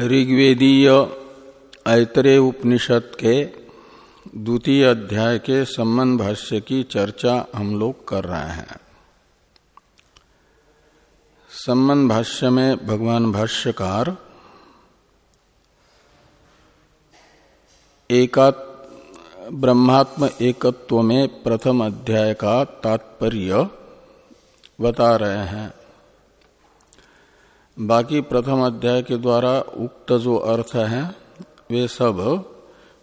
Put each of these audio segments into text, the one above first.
ऋग्वेदीय ऐतरे उपनिषद के द्वितीय अध्याय के संबंध भाष्य की चर्चा हम लोग कर रहे हैं। संबंध भाष्य में भगवान भाष्यकार एका ब्रह्मात्म एकत्व में प्रथम अध्याय का तात्पर्य बता रहे हैं। बाकी प्रथम अध्याय के द्वारा उक्त जो अर्थ है, वे सब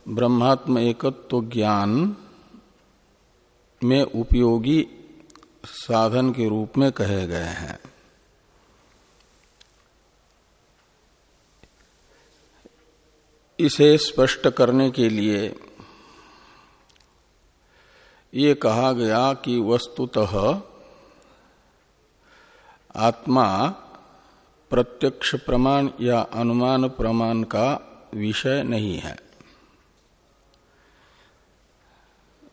ब्रह्मात्म एकत्व ज्ञान में उपयोगी साधन के रूप में कहे गए हैं। इसे स्पष्ट करने के लिए ये कहा गया कि वस्तुतः आत्मा प्रत्यक्ष प्रमाण या अनुमान प्रमाण का विषय नहीं है।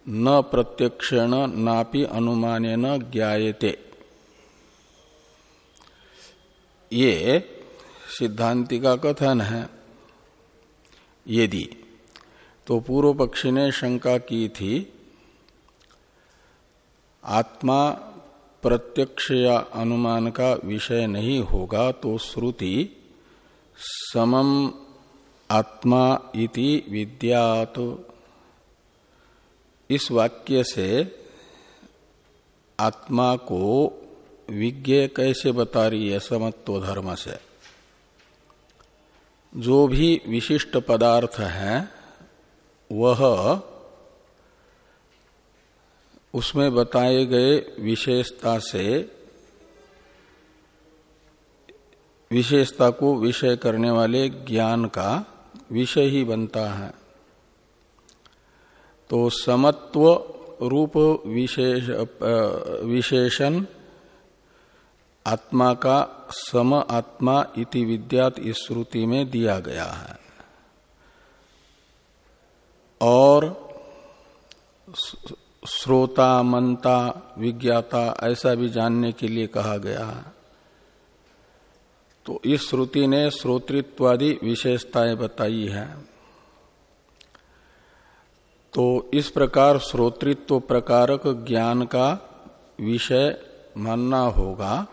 न प्रत्यक्षण नापि अनुमान न ये सिद्धांति का कथन है। यदि तो पूर्व पक्षी ने शंका की थी, आत्मा प्रत्यक्ष या अनुमान का विषय नहीं होगा तो श्रुति समम आत्मा इति विद्यात। इस वाक्य से आत्मा को विज्ञ कैसे बता रही है समत्व धर्म से? जो भी विशिष्ट पदार्थ है, वह उसमें बताए गए विशेषता से, विशेषता को विषय करने वाले ज्ञान का विषय ही बनता है। तो समत्व रूप विशेष विशेषण, आत्मा का सम आत्मा इति विद्यात इस श्रुति में दिया गया है। और श्रोता, मनता, विज्ञाता ऐसा भी जानने के लिए कहा गया। तो इस श्रुति ने श्रोतृत्वादि विशेषताएँ बताई है। तो इस प्रकार श्रोतृत्व प्रकारक ज्ञान का विषय मानना होगा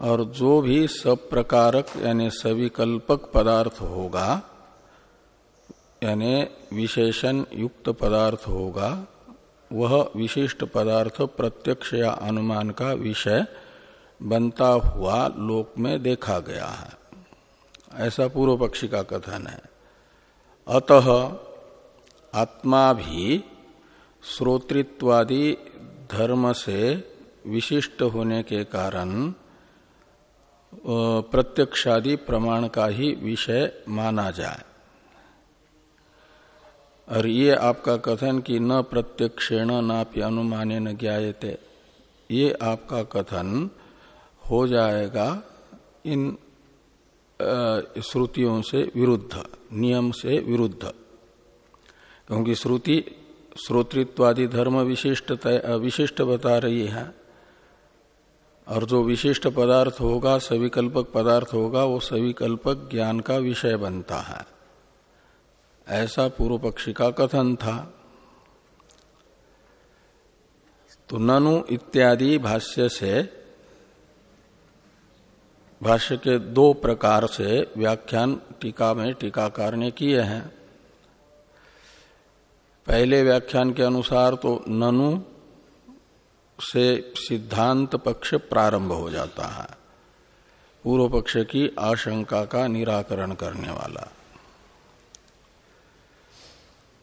और जो भी सब प्रकारक यानी सविकल्पक पदार्थ होगा, यानी विशेषण युक्त पदार्थ होगा वह विशिष्ट पदार्थ प्रत्यक्ष या अनुमान का विषय बनता हुआ लोक में देखा गया है। ऐसा पूर्व पक्षी का कथन है। अतः आत्मा भी श्रोतृत्वादि धर्म से विशिष्ट होने के कारण प्रत्यक्षादि प्रमाण का ही विषय माना जाए। और ये आपका कथन कि न प्रत्यक्षेण नापि अनुमान न ज्ञाते ये आपका कथन हो जाएगा इन श्रुतियों से विरुद्ध, नियम से विरुद्ध। क्योंकि श्रुति, श्रोतृत्वादि धर्म विशिष्ट विशिष्ट बता रही है। और जो विशिष्ट पदार्थ होगा, सविकल्पक पदार्थ होगा, वो सविकल्पक ज्ञान का विषय बनता है। ऐसा पूर्व पक्षी का कथन था। तो ननु इत्यादि भाष्य से, भाष्य के दो प्रकार से व्याख्यान टीका में टीकाकार ने किए हैं। पहले व्याख्यान के अनुसार तो ननु से सिद्धांत पक्ष प्रारंभ हो जाता है। पूर्व पक्ष की आशंका का निराकरण करने वाला।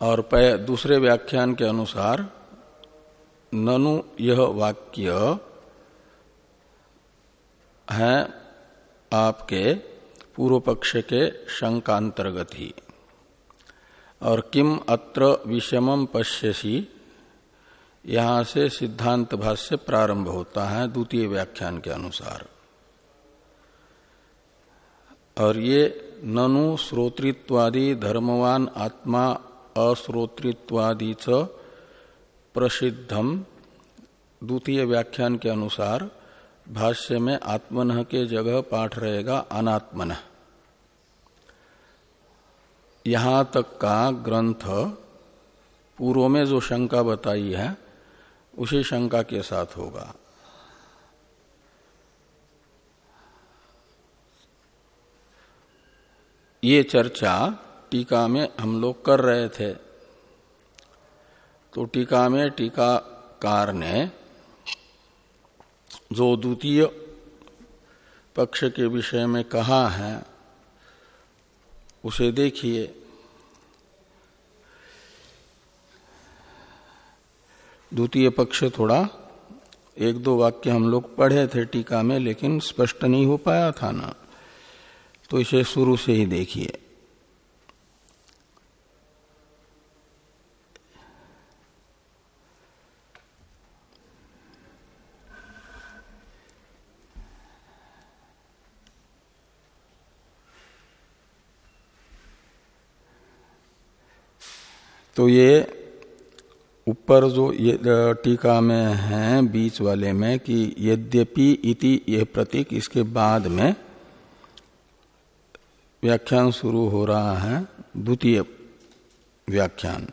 और दूसरे व्याख्यान के अनुसार, ननु यह वाक्य है आपके पूर्व पक्ष के शंकांतर्गत। ही और किम अत्र विषमम पश्यसी, यहाँ से सिद्धांत भाष्य प्रारंभ होता है द्वितीय व्याख्यान के अनुसार। और ये ननु, श्रोतृत्वादि, धर्मवान, आत्मा अश्रोतृत्वादि प्रसिद्धम द्वितीय व्याख्यान के अनुसार भाष्य में आत्मन के जगह पाठ रहेगा अनात्मन। यहाँ तक का ग्रंथ पूर्व में जो शंका बताई है, उसी शंका के साथ होगा। ये चर्चा टीका में हम लोग कर रहे थे। तो टीका में टीकाकार ने जो द्वितीय पक्ष के विषय में कहा है, उसे देखिए। द्वितीय पक्ष थोड़ा, एक दो वाक्य हम लोग पढ़े थे टीका में, लेकिन स्पष्ट नहीं हो पाया था ना। तो इसे शुरू से ही देखिए। तो ये ऊपर जो ये टीका में है, बीच वाले में, कि यद्यपि इति ये प्रतीक, इसके बाद में व्याख्यान शुरू हो रहा है, द्वितीय व्याख्यान।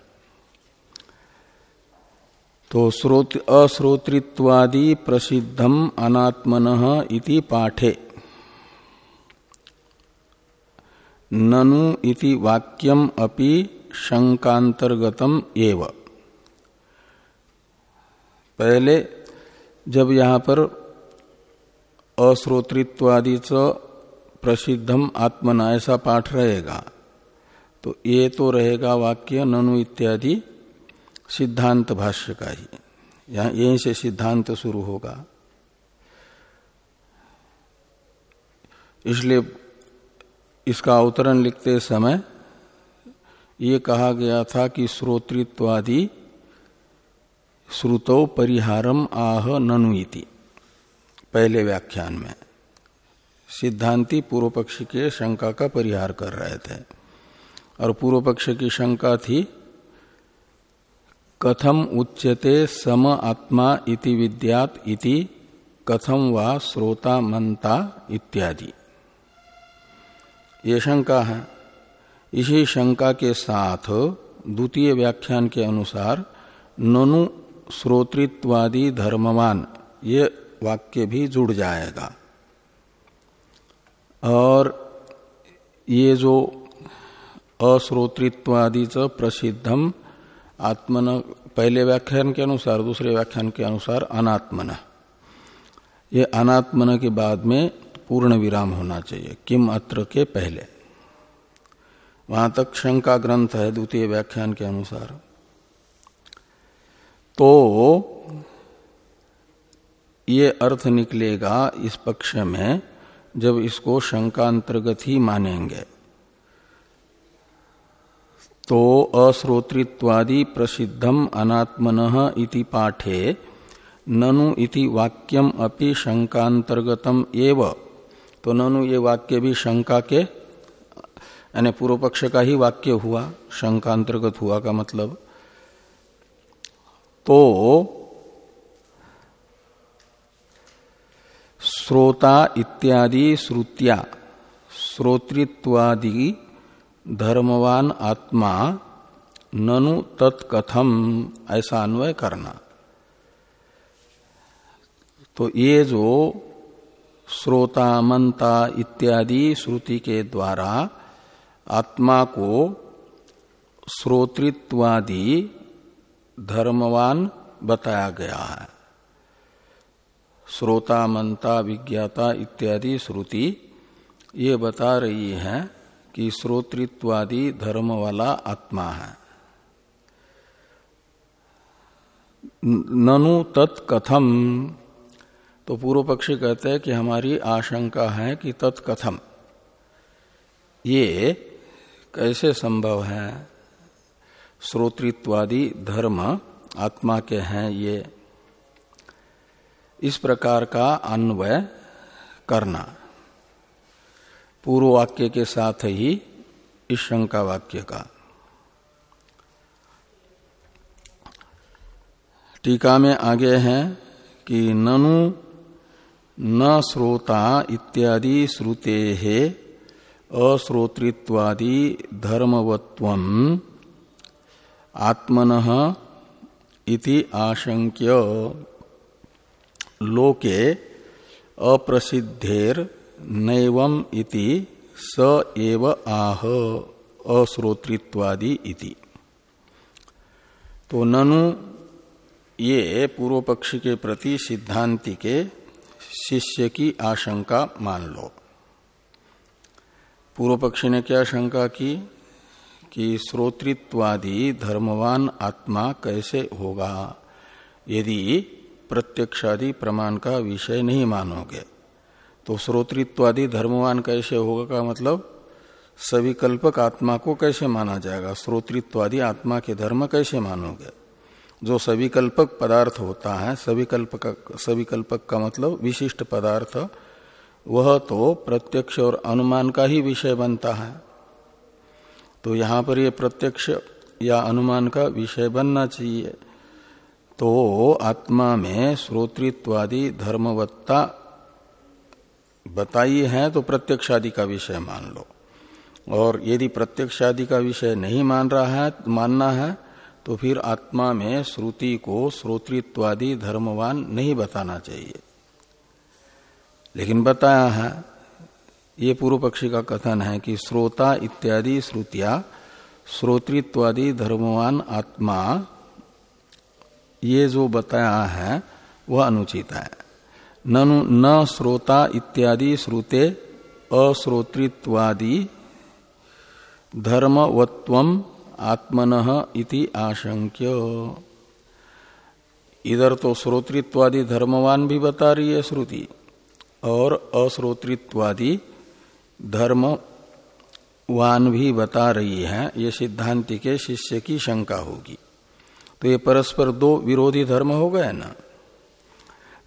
तो श्रोत, अश्रोतृत्वादि प्रसिद्धम अनात्मन इति पाठे। ननु इति वाक्यम अपि शंकांतर्गतम एव। पहले, जब यहाँ पर अश्रोतृत्वादि प्रसिद्धम आत्मना ऐसा पाठ रहेगा तो ये तो रहेगा वाक्य ननु इत्यादि सिद्धांत भाष्य का ही। यहाँ यहीं से सिद्धांत शुरू होगा। इसलिए इसका अवतरण लिखते समय ये कहा गया था कि श्रोतृत्वादि श्रुतो परिहारम आह ननुति पहले व्याख्यान में। सिद्धांति पूर्व पक्ष के शंका का परिहार कर रहे थे। और पूर्व पक्ष की शंका थी, कथम उच्यते सम आत्मा इति विद्यात इति कथम वा श्रोता मंता इत्यादि। ये शंका है। इसी शंका के साथ द्वितीय व्याख्यान के अनुसार ननु श्रोतृत्वादि धर्मवान, ये वाक्य भी जुड़ जाएगा। और ये जो अश्रोतृत्वादि प्रसिद्धम, आत्मन, पहले व्याख्यान के अनुसार, दूसरे व्याख्यान के अनुसार अनात्मन। ये अनात्मन के बाद में पूर्ण विराम होना चाहिए, किम अत्र के पहले। वहाँ तक शंका ग्रंथ है द्वितीय व्याख्यान के अनुसार। तो ये अर्थ निकलेगा इस पक्ष में जब इसको शंकांतर्गत ही मानेंगे। तो अश्रोतृत्वादि प्रसिद्धम अनात्मन इति पाठे ननु इति वाक्यम अपि शंकांतर्गतम एव। तो ननु ये वाक्य भी शंका के यानी पूर्व पक्ष का ही वाक्य हुआ, शंका अंतर्गत हुआ का मतलब। तो श्रोता इत्यादि श्रुतिया, श्रोतृत्वादि धर्मवान आत्मा ननु तत्कथम, ऐसा अन्वय करना। तो ये जो श्रोता, मंता इत्यादि श्रुति के द्वारा आत्मा को श्रोतृत्वादि धर्मवान बताया गया है। श्रोता, मंता, विज्ञाता इत्यादि श्रुति ये बता रही है कि श्रोतृत्वादि धर्म वाला आत्मा है। ननु तत्कथम। तो पूर्व पक्षी कहते हैं कि हमारी आशंका है कि तत्कथम। ये कैसे संभव है? श्रोतृत्वादि धर्म आत्मा के हैं ये। इस प्रकार का अन्वय करना। पूर्व वाक्य के साथ ही इस शंका वाक्य का। टीका में आगे हैं कि ननु न श्रोता इत्यादि श्रुते है अश्रोतृत्वादि धर्मवत्व आत्मन इति आशंक्य लोके अप्रसिद्धेर नैवम इति स एव आह, अश्रोतृत्वादि इति। तो ननु, ये पूर्व पक्ष के प्रति सिद्धांति के शिष्य की आशंका मान लो। पूर्व पक्षी ने क्या शंका की कि श्रोतृत्वादि धर्मवान आत्मा कैसे होगा? यदि प्रत्यक्षादि प्रमाण का विषय नहीं मानोगे तो श्रोतृत्वादि धर्मवान कैसे होगा का मतलब सविकल्पक आत्मा को कैसे माना जाएगा? श्रोतृत्वादि आत्मा के धर्म कैसे मानोगे? जो सविकल्पक पदार्थ होता है, सविकल्पक सविकल्पक का मतलब विशिष्ट पदार्थ वह तो प्रत्यक्ष और अनुमान का ही विषय बनता है। तो यहाँ पर ये प्रत्यक्ष या अनुमान का विषय बनना चाहिए। तो आत्मा में श्रोतृत्वादि धर्मवत्ता बताई है तो प्रत्यक्ष आदि का विषय मान लो। और यदि प्रत्यक्ष आदि का विषय नहीं मान रहा है, मानना है तो फिर आत्मा में श्रुति को श्रोतृत्वादि धर्मवान नहीं बताना चाहिए। लेकिन बताया है, ये पूर्व पक्षी का कथन है कि श्रोता इत्यादि श्रुतिया, श्रोतृत्वादि धर्मवान आत्मा, ये जो बताया है, वह अनुचित है। ननु, न श्रोता इत्यादि श्रुते, अश्रोतृत्वादि धर्मवत्व आत्मन इति आशंक्य। इधर तो श्रोतृत्वादि धर्मवान भी बता रही है श्रुति। और अश्रोतृत्वादि धर्मवान भी बता रही है। ये सिद्धांति के शिष्य की शंका होगी। तो ये परस्पर दो विरोधी धर्म हो गए ना?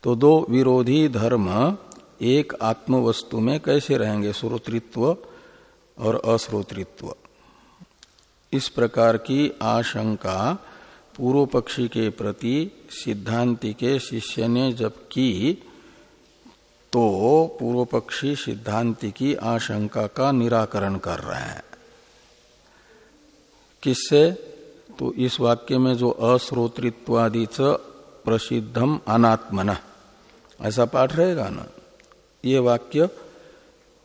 तो दो विरोधी धर्म एक आत्म वस्तु में कैसे रहेंगे? श्रोतृत्व और अश्रोतृत्व। इस प्रकार की आशंका पूर्व पक्षी के प्रति सिद्धांति के शिष्य ने जब की तो पूर्व पक्षी सिद्धांति की आशंका का निराकरण कर रहे हैं। किससे? तो इस वाक्य में जो अश्रोतृत्वादि प्रसिद्धम अनात्मन। ऐसा पाठ रहेगा ना? ये वाक्य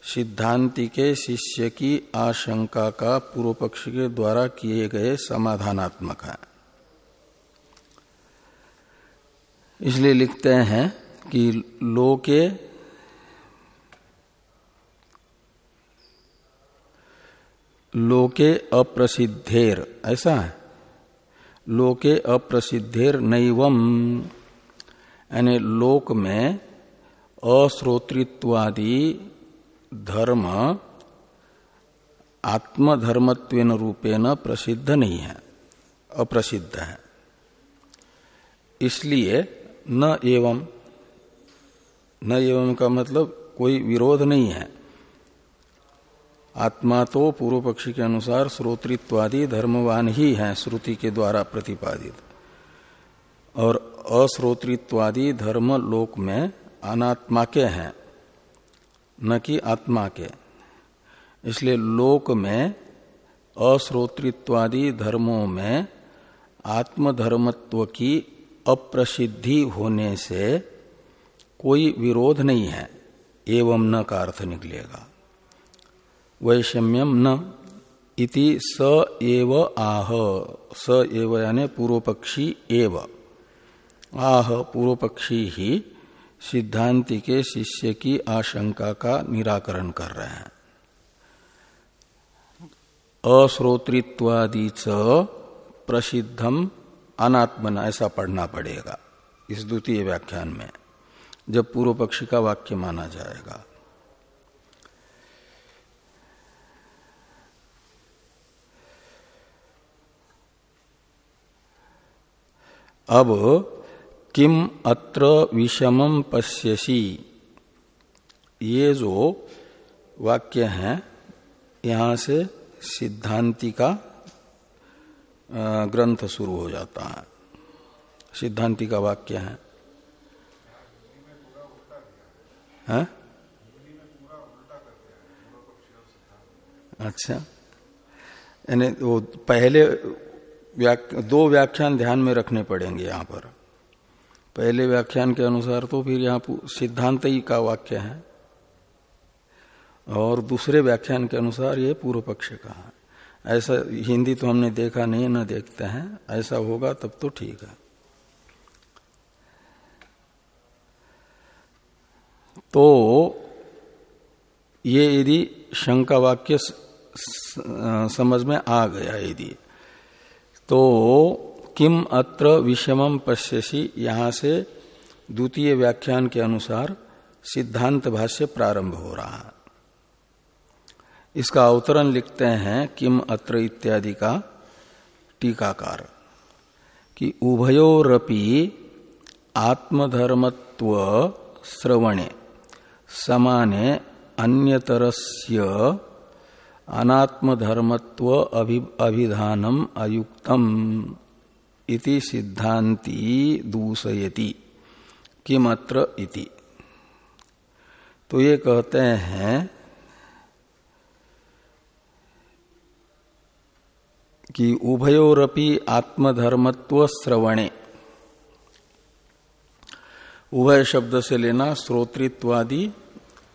सिद्धांति के शिष्य की आशंका का पूर्व पक्ष के द्वारा किए गए समाधानात्मक है। इसलिए लिखते हैं कि लोके लोके अप्रसिद्धेर, ऐसा है। लोके अप्रसिद्धेर नैवम, यानी लोक में अश्रोतृत्वादि धर्म आत्मधर्मत्व रूपेण प्रसिद्ध नहीं है, अप्रसिद्ध है। इसलिए न एवं न एवं का मतलब कोई विरोध नहीं है। आत्मा तो पूर्व पक्षी के अनुसार श्रोतृत्वादि धर्मवान ही है, श्रुति के द्वारा प्रतिपादित। और अश्रोतृत्वादि धर्म लोक में अनात्मा के हैं, न कि आत्मा के। इसलिए लोक में अश्रोतृत्वादि धर्मों में आत्मधर्मत्व की अप्रसिद्धि होने से कोई विरोध नहीं है, एवं न का अर्थ निकलेगा। वैषम्यम न इति स एव आह। स एव यानी पूर्व पक्षी एव। आह पूर्वपक्षी ही सिद्धांति के शिष्य की आशंका का निराकरण कर रहे हैं। अश्रोतृत्वादि च प्रसिद्धम अनात्मन, ऐसा पढ़ना पड़ेगा इस द्वितीय व्याख्यान में, जब पूर्व पक्षी का वाक्य माना जाएगा। अब किम अत्र विषमम पश्यसी। ये जो वाक्य है, यहाँ से सिद्धांति का ग्रंथ शुरू हो जाता है। सिद्धांति का वाक्य है। है? अच्छा। यानी वो पहले व्याक, दो व्याख्यान ध्यान में रखने पड़ेंगे यहाँ पर। पहले व्याख्यान के अनुसार तो फिर यहाँ सिद्धांत ही का वाक्य है। और दूसरे व्याख्यान के अनुसार ये पूर्व पक्ष का है। ऐसा हिंदी तो हमने देखा नहीं न देखते हैं। ऐसा होगा तब तो ठीक है। तो ये यदि शंका वाक्य समझ में आ गया यदि तो किम अत्र विषमम पश्यसी, यहाँ से द्वितीय व्याख्यान के अनुसार सिद्धांत भाष्य प्रारंभ हो रहा है। इसका अवतरण लिखते हैं किम अत्र इत्यादि का टीकाकार कि उभयोरपि आत्मधर्मत्व श्रवणे, समाने अन्यतरस्य अनात्मधर्मत्व अभिधानम अयुक्तम इति सिद्धांति दूषयति। किमत्र इति? तो ये कहते हैं, कि उभयोरपि आत्मधर्मत्व श्रवणे। उभय शब्द से लेना श्रोतृत्वादि,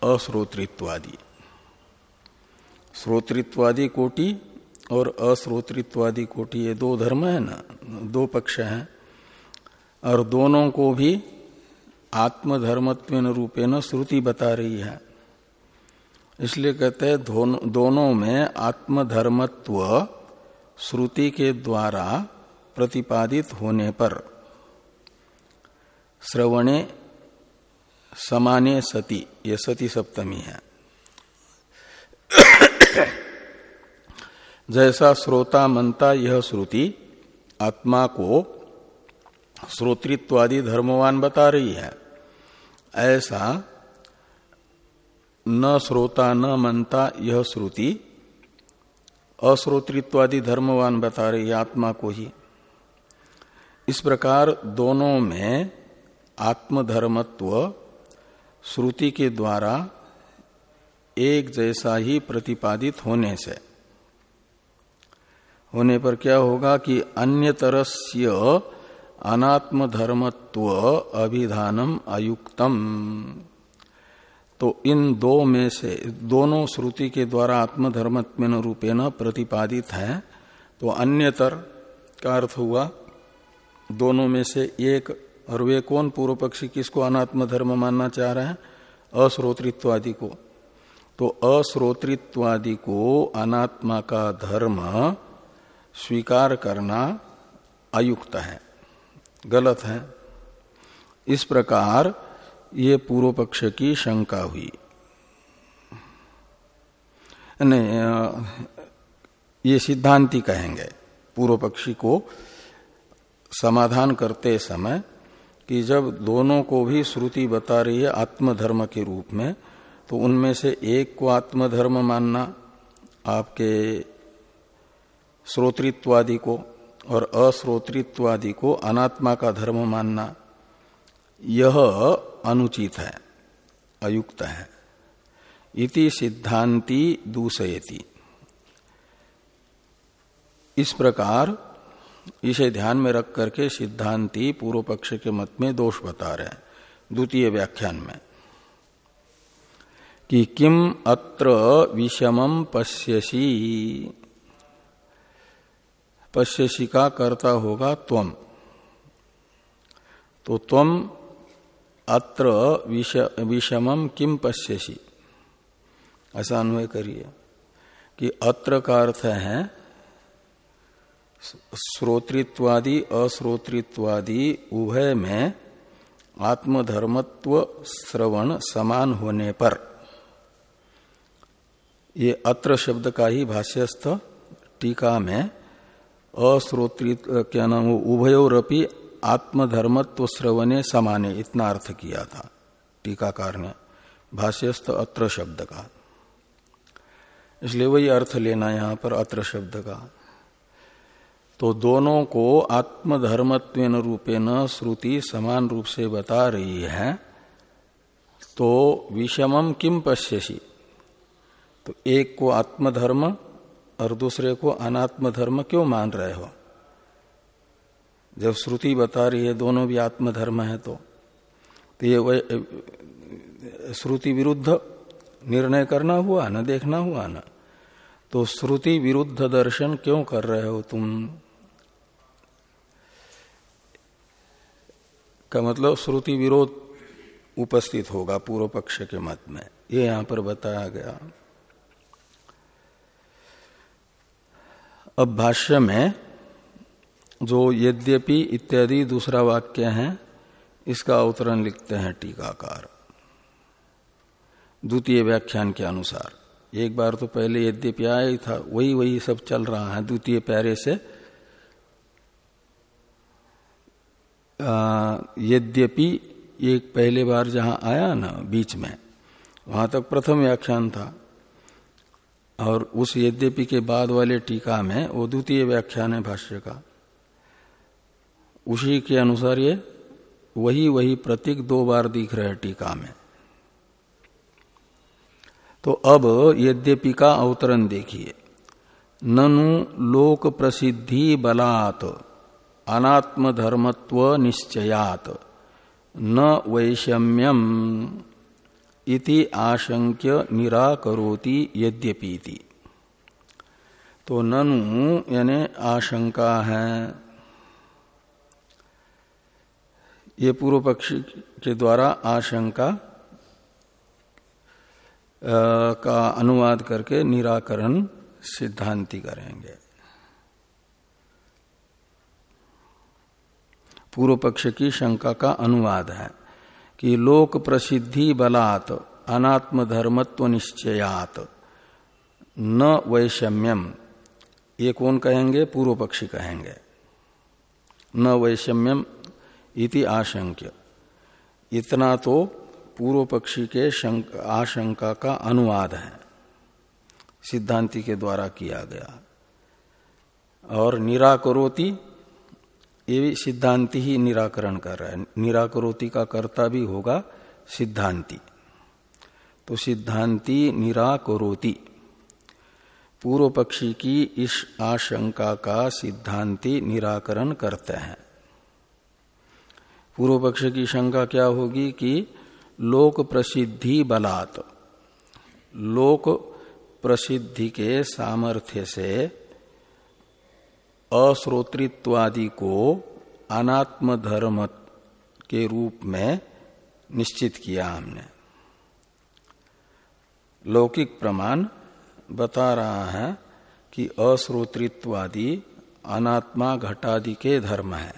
अश्रोतृत्वादि। श्रोतृत्वादि कोटि और अश्रोतृत्वादि कोटि, ये दो धर्म है ना, दो पक्ष हैं। और दोनों को भी आत्मधर्मत्व रूपेण श्रुति बता रही है। इसलिए कहते हैं दोनों में आत्मधर्मत्व श्रुति के द्वारा प्रतिपादित होने पर। श्रवणे समाने सती, ये सती सप्तमी है। जैसा श्रोता मनता यह श्रुति आत्मा को श्रोतृत्वादि धर्मवान बता रही है। ऐसा न श्रोता न मनता यह श्रुति अश्रोतृत्वादि धर्मवान बता रही है आत्मा को ही। इस प्रकार दोनों में आत्मधर्मत्व श्रुति के द्वारा एक जैसा ही प्रतिपादित होने से। होने पर क्या होगा कि अन्य तरस्य अनात्म धर्मत्व अभिधानम अयुक्तम। तो इन दो में से, दोनों श्रुति के द्वारा आत्मधर्मत्म रूपेण प्रतिपादित है। तो अन्यतर का अर्थ हुआ, दोनों में से एक, और वे कौन पूर्व पक्षी किसको अनात्म धर्म मानना चाह रहे हैं? अश्रोतृत्व आदि को। तो अश्रोतृत्वादि को अनात्मा का धर्म स्वीकार करना अयुक्त है, गलत है। इस प्रकार ये पूर्व पक्ष की शंका हुई। ये सिद्धांति कहेंगे पूर्व पक्षी को समाधान करते समय कि जब दोनों को भी श्रुति बता रही है आत्मधर्म के रूप में तो उनमें से एक को आत्मधर्म मानना, आपके श्रोतृत्वादि को और अश्रोतृत्वादि को अनात्मा का धर्म मानना, यह अनुचित है, अयुक्त है। इति सिद्धांति दूसयति इस प्रकार इसे ध्यान में रख करके सिद्धांति पूर्व पक्ष के मत में दोष बता रहे हैं, द्वितीय व्याख्यान में। कि किम अत्र विषमम पश्यसी? पश्यसी का कर्ता होगा त्वम। तो त्वम अत्र विषमम किम पश्यसी? ऐसा अन्वय करिए कि अत्र का अर्थ है, श्रोतृत्वादि, अश्रोतृत्वादि उभय में आत्मधर्मत्व श्रवण समान होने पर। ये अत्र शब्द का ही भाष्यस्थ टीका में अश्रोतृ क्या नाम, उभयोरपि आत्मधर्मत्व श्रवणे समाने, इतना अर्थ किया था टीकाकार ने, भाष्यस्थ अत्र शब्द का। इसलिए वही अर्थ लेना यहाँ पर अत्र शब्द का। तो दोनों को आत्मधर्मत्व रूपेण श्रुति समान रूप से बता रही है तो विषमम किम पश्यसी? तो एक को आत्मधर्म और दूसरे को अनात्म धर्म क्यों मान रहे हो? जब श्रुति बता रही है दोनों भी आत्मधर्म है तो, तो ये श्रुति विरुद्ध निर्णय करना हुआ ना देखना हुआ ना? तो श्रुति विरुद्ध दर्शन क्यों कर रहे हो तुम? का मतलब श्रुति विरोध उपस्थित होगा पूर्व पक्ष के मत में। ये यहाँ पर बताया गया। अब भाष्य में जो यद्यपि इत्यादि दूसरा वाक्य है, इसका अवतरण लिखते हैं टीकाकार। द्वितीय व्याख्यान के अनुसार, एक बार तो पहले यद्यपि आया ही था, वही वही सब चल रहा है द्वितीय प्यारे से। यद्यपि एक पहले बार जहाँ आया ना, बीच में, वहाँ तक प्रथम व्याख्यान था। और उस यद्यपि के बाद वाले टीका में वो द्वितीय व्याख्यान है भाष्य का। उसी के अनुसार ये वही वही प्रतीक दो बार दिख रहे टीका में। तो अब यद्यपि का अवतरण देखिए। ननु लोक प्रसिद्धि बलात् अनात्म धर्मत्व निश्चयात, न वैषम्यम। इति आशंक्य निराकरोति यद्यपीति। तो ननु, यानी आशंका है। ये पूर्व पक्षी के द्वारा आशंका का अनुवाद करके निराकरण सिद्धांति करेंगे। पूर्व पक्ष की शंका का अनुवाद है। कि लोक प्रसिद्धि बलात् अनात्म धर्मत्व निश्चयात। न वैषम्यम। ये कौन कहेंगे? पूर्व पक्षी कहेंगे। न वैषम्यम इति आशंक्य। इतना तो पूर्व पक्षी के आशंका का अनुवाद है। सिद्धांति के द्वारा किया गया। और निराकरोति ये भी सिद्धांति ही निराकरण कर रहा है। निराकरोति का कर्ता भी होगा सिद्धांति। तो सिद्धांति निराकरोति। पूर्व पक्षी की इस आशंका का सिद्धांति निराकरण करते हैं। पूर्व पक्ष की शंका क्या होगी कि लोक प्रसिद्धि बलात्, लोक प्रसिद्धि के सामर्थ्य से अश्रोतृत्वादि को अनात्म धर्म के रूप में निश्चित किया हमने। लौकिक प्रमाण बता रहा है कि अश्रोतृत्वादि अनात्मा घटादि के धर्म है।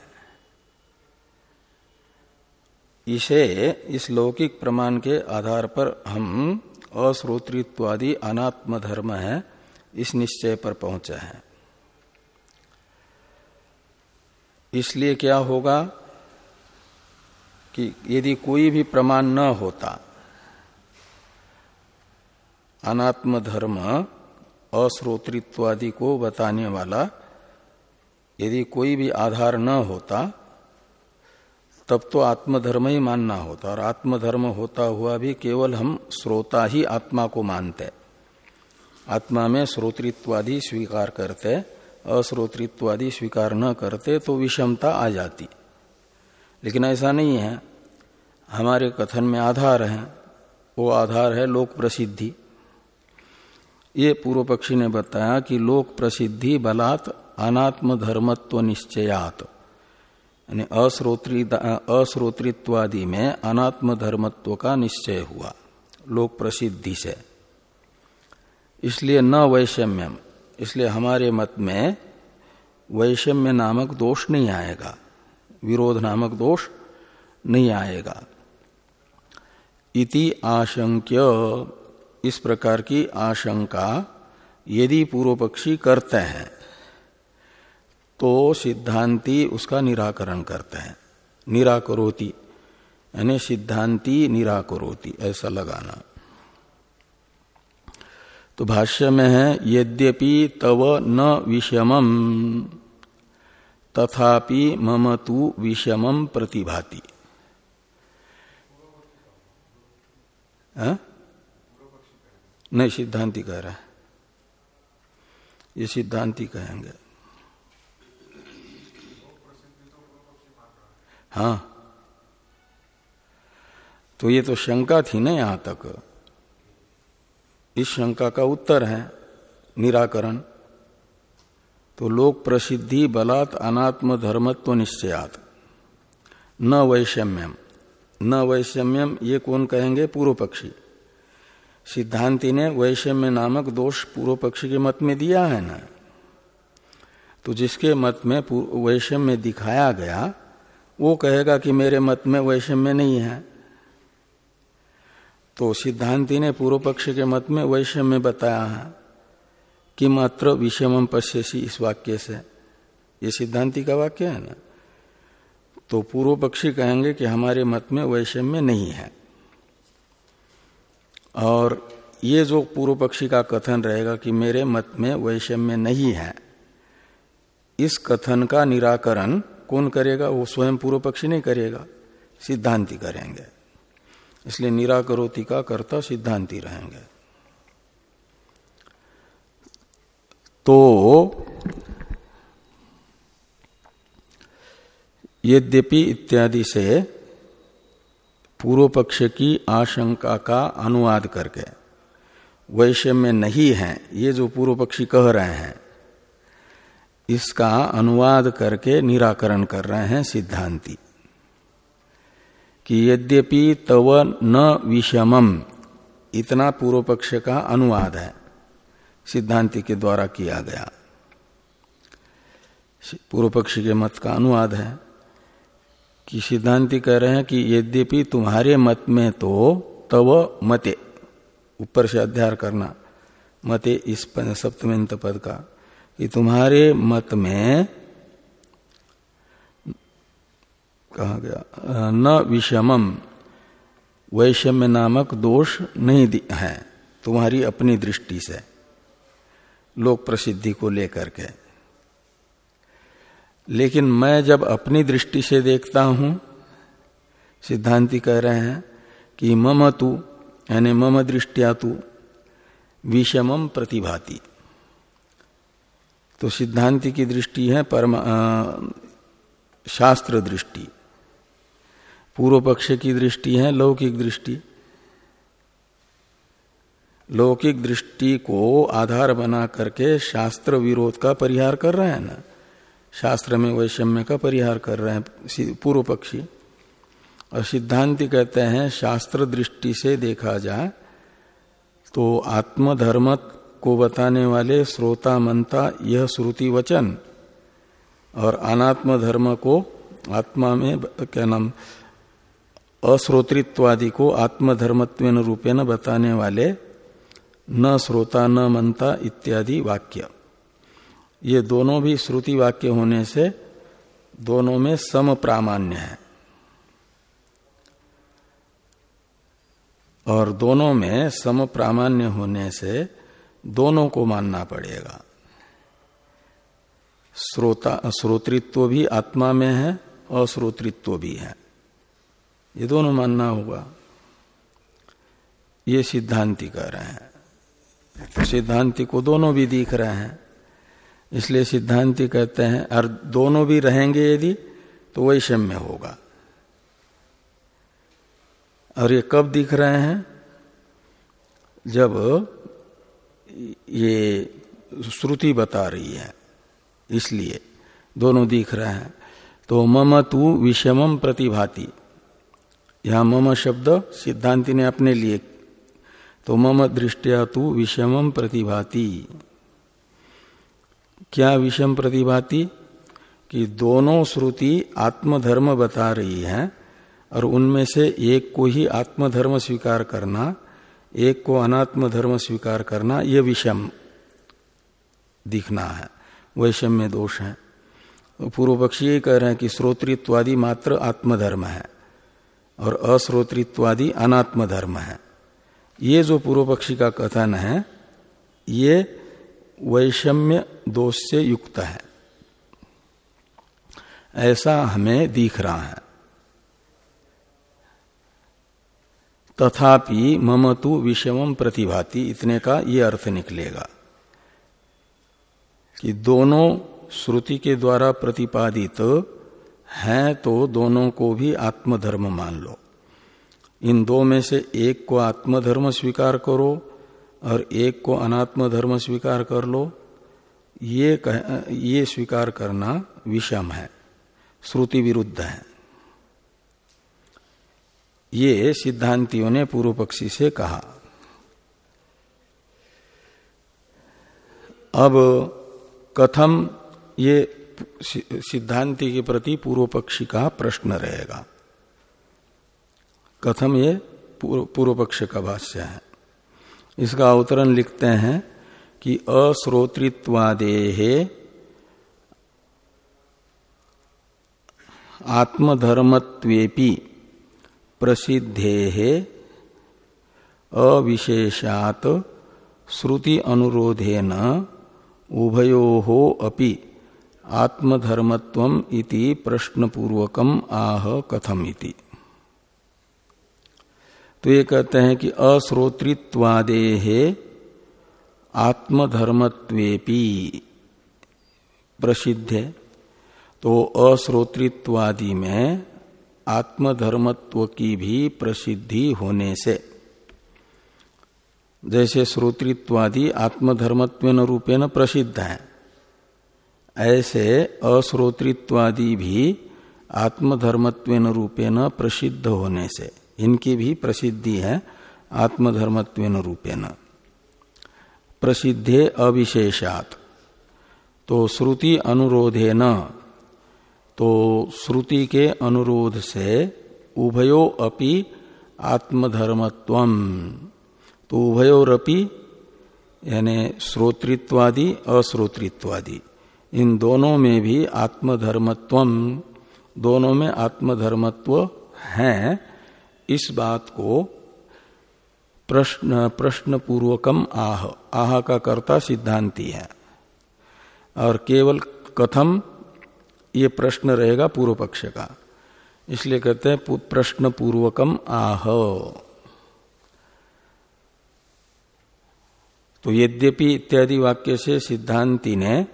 इसे इस लौकिक प्रमाण के आधार पर हम अश्रोतृत्वादि अनात्म धर्म है, इस निश्चय पर पहुँचे हैं। इसलिए क्या होगा कि यदि कोई भी प्रमाण न होता अनात्म धर्म अश्रोतृत्वादि को बताने वाला, यदि कोई भी आधार न होता, तब तो आत्मधर्म ही मानना होता, और आत्मधर्म होता हुआ भी केवल हम श्रोता ही आत्मा को मानते आत्मा में श्रोतृत्वादि स्वीकार करते अश्रोतृत्वादि स्वीकार न करते तो विषमता आ जाती। लेकिन ऐसा नहीं है। हमारे कथन में आधार है। वो आधार है लोक प्रसिद्धि। ये पूर्व पक्षी ने बताया कि लोक प्रसिद्धि बलात् अनात्म धर्मत्व निश्चयात। यानी अश्रोतृत्वादि में अनात्म धर्मत्व का निश्चय हुआ। लोक प्रसिद्धि से। इसलिए न वैषम्यम। इसलिए हमारे मत में वैषम्य नामक दोष नहीं आएगा, विरोध नामक दोष नहीं आएगा। इति आशंक्य, इस प्रकार की आशंका यदि पूर्व पक्षी करते हैं तो सिद्धांति उसका निराकरण करते हैं। निराकरोति, यानी सिद्धांति निराकरोति, ऐसा लगाना। तो भाष्य में है, यद्यपि तव न विषमम, तथापि मम तु विषमम प्रतिभाति। नहीं, सिद्धांति कह रहा है। ये सिद्धांति कहेंगे। हाँ। तो ये तो शंका थी ना यहाँ तक। इस शंका का उत्तर है निराकरण। तो लोक प्रसिद्धि बलात् अनात्म धर्मत्व निश्चयात। न वैषम्यम। न वैषम्यम ये कौन कहेंगे? पूर्व पक्षी सिद्धांति ने वैषम्य नामक दोष पूर्व पक्षी के मत में दिया है ना? तो जिसके मत में वैषम्य दिखाया गया, वो कहेगा कि मेरे मत में वैषम्य नहीं है। तो सिद्धांति ने पूर्व पक्ष के मत में वैषम्य बताया है कि मात्र विषम पश्यसी इस वाक्य से। ये सिद्धांति का वाक्य है ना? तो पूर्व पक्षी कहेंगे कि हमारे मत में वैषम्य नहीं है। और ये जो पूर्व पक्षी का कथन रहेगा कि मेरे मत में वैषम्य नहीं है, इस कथन का निराकरण कौन करेगा? वो स्वयं पूर्व पक्षी नहीं करेगा। सिद्धांति करेंगे। इसलिए निराकरोति का कर्ता सिद्धांति रहेंगे। तो यद्यपि इत्यादि से पूर्व पक्ष की आशंका का अनुवाद करके वैषम्य नहीं है, ये जो पूर्व पक्षी कह रहे हैं, इसका अनुवाद करके निराकरण कर रहे हैं सिद्धांति। कि यद्यपि तव न विषमम। इतना पूर्व पक्ष का अनुवाद है, सिद्धांति के द्वारा किया गया। पूर्व पक्षी के मत का अनुवाद है कि सिद्धांति कह रहे हैं कि यद्यपि तुम्हारे मत में तो तव मते, ऊपर से अध्यार करना, मते इस सप्तमंत पद का, कि तुम्हारे मत में कहा गया। न विषमम वैषम्य नामक दोष नहीं है, तुम्हारी अपनी दृष्टि से, लोक प्रसिद्धि को लेकर के। लेकिन मैं जब अपनी दृष्टि से देखता हूँ, सिद्धांति कह रहे हैं कि मम तु, यानी मम दृष्टिया तु विषमम प्रतिभाति। तो सिद्धांति की दृष्टि है, परम शास्त्र दृष्टि। पूर्व पक्ष की दृष्टि है, लौकिक दृष्टि। लौकिक दृष्टि को आधार बना करके शास्त्र विरोध का परिहार कर रहे हैं ना? शास्त्र में, वैषम्य का परिहार कर रहे हैं पूर्व पक्षी। और सिद्धांति कहते हैं, शास्त्र दृष्टि से देखा जाए तो आत्मधर्म को बताने वाले श्रोता मंता यह श्रुति वचन। और अनात्म धर्म को आत्मा में क्या नाम? अश्रोतृत्वादि को आत्मधर्मत्व रूपेण बताने वाले न श्रोता, न मनता इत्यादि वाक्य। ये दोनों भी श्रुति वाक्य होने से दोनों में सम प्रामाण्य है। और दोनों में सम प्रामाण्य होने से दोनों को मानना पड़ेगा। श्रोता, श्रोतृत्व भी आत्मा में है, अश्रोतृत्व भी है। ये दोनों मानना होगा। ये सिद्धांति कह रहे हैं। सिद्धांति को दोनों भी दिख रहे हैं। इसलिए सिद्धांति कहते हैं और दोनों भी रहेंगे यदि तो वैषम्य होगा। और ये कब दिख रहे हैं? जब ये श्रुति बता रही है, इसलिए दोनों दिख रहे हैं। तो मम तू विषमम प्रतिभाति। यहाँ मम शब्द सिद्धांति ने अपने लिए। तो मम दृष्टिया तू विषमम प्रतिभाति। क्या विषम प्रतिभाति? कि दोनों श्रुति आत्मधर्म बता रही है और उनमें से एक को ही आत्मधर्म स्वीकार करना, एक को अनात्म धर्म स्वीकार करना यह विषम दिखना है। वैषम्य दोष है। पूर्व पक्षी ये कह रहे हैं कि श्रोतृत्वादि मात्र आत्मधर्म है। और अश्रोतृत्वादि अनात्म धर्म है। ये जो पूर्व पक्षी का कथन है, ये वैषम्य दोष से युक्त है। ऐसा हमें दिख रहा है। तथापि मम तु विषम प्रतिभाति, इतने का ये अर्थ निकलेगा कि दोनों श्रुति के द्वारा प्रतिपादित हैं तो दोनों को भी आत्मधर्म मान लो। इन दो में से एक को आत्मधर्म स्वीकार करो और एक को अनात्म धर्म स्वीकार कर लो। ये कह, ये स्वीकार करना विषम है श्रुति विरुद्ध है। ये सिद्धांतियों ने पूर्व पक्षी से कहा। अब कथम ये सिद्धांति के प्रति पूर्व पक्षी का प्रश्न रहेगा। कथम ये पूर्व पक्ष का भाष्य है। इसका अवतरण लिखते हैं कि अश्रोतृत्वादे आत्मधर्मत्वेपि प्रसिद्धे अविशेषात श्रुति अनुरोधेन उभयो अपि आत्मधर्मत्वम इति प्रश्नपूर्वकम आह कथम इति। तो ये कहते हैं कि अश्रोतृत्वादे आत्मधर्मत्वेपी प्रसिद्ध है। तो अश्रोतृत्वादि में आत्मधर्मत्व की भी प्रसिद्धि होने से, जैसे श्रोतृत्वादि आत्मधर्मत्व रूपेण प्रसिद्ध है। ऐसे अश्रोतृत्वादि भी आत्मधर्मत्व रूपेण प्रसिद्ध होने से, इनकी भी प्रसिद्धि है आत्मधर्मत्व रूपेण प्रसिद्धे अविशेषात। तो श्रुति अनुरोधे न तो श्रुति के अनुरोध से उभयो अपि आत्मधर्मत्व तो उभयोरपि, यानी श्रोतृत्वादि, अश्रोतृत्वादि। इन दोनों में भी आत्मधर्मत्व दोनों में आत्मधर्मत्व है। इस बात को प्रश्न प्रश्न पूर्वकम आह आह का कर्ता सिद्धांति है। और केवल कथम ये प्रश्न रहेगा पूर्व पक्ष का। इसलिए कहते हैं प्रश्न पूर्वकम आह। तो यद्यपि इत्यादि वाक्य से सिद्धांति ने